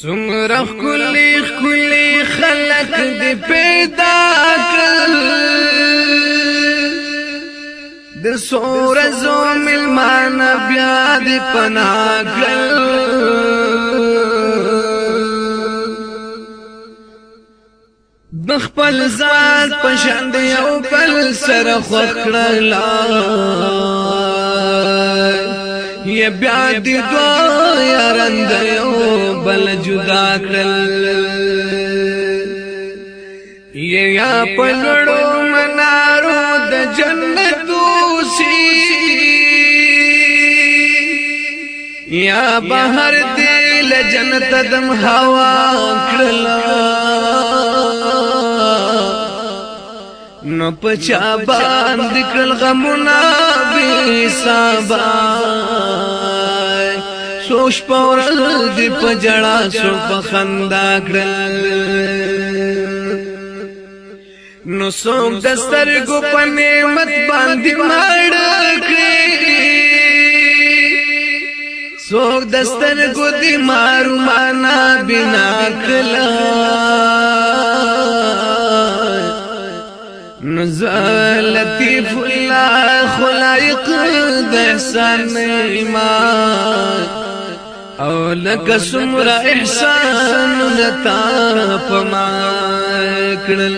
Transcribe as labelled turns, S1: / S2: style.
S1: څومره کلی کلی خلق دې پیدا کړل د سور زوم المان بیا دې پنا کړل د خپل ذات پښند یو بل سره خوخړل بیا دې دوا یارند یو بل جدا کړل یا پلړو منارو د جنت دوسی یا بهر دې ل جنت دم هوا کړل نو پچا باندې کړل غمونه بي صبا سوش پورز دی پجڑا سو پخندا کړل نو څوک د سترګو په نعمت باندې مړ کړی څوک د سترګو دی مارو معنا بنا کلا نزل لطیف الله خلائق د احسان ایمان لکه سمرا احسان لتا پما کړل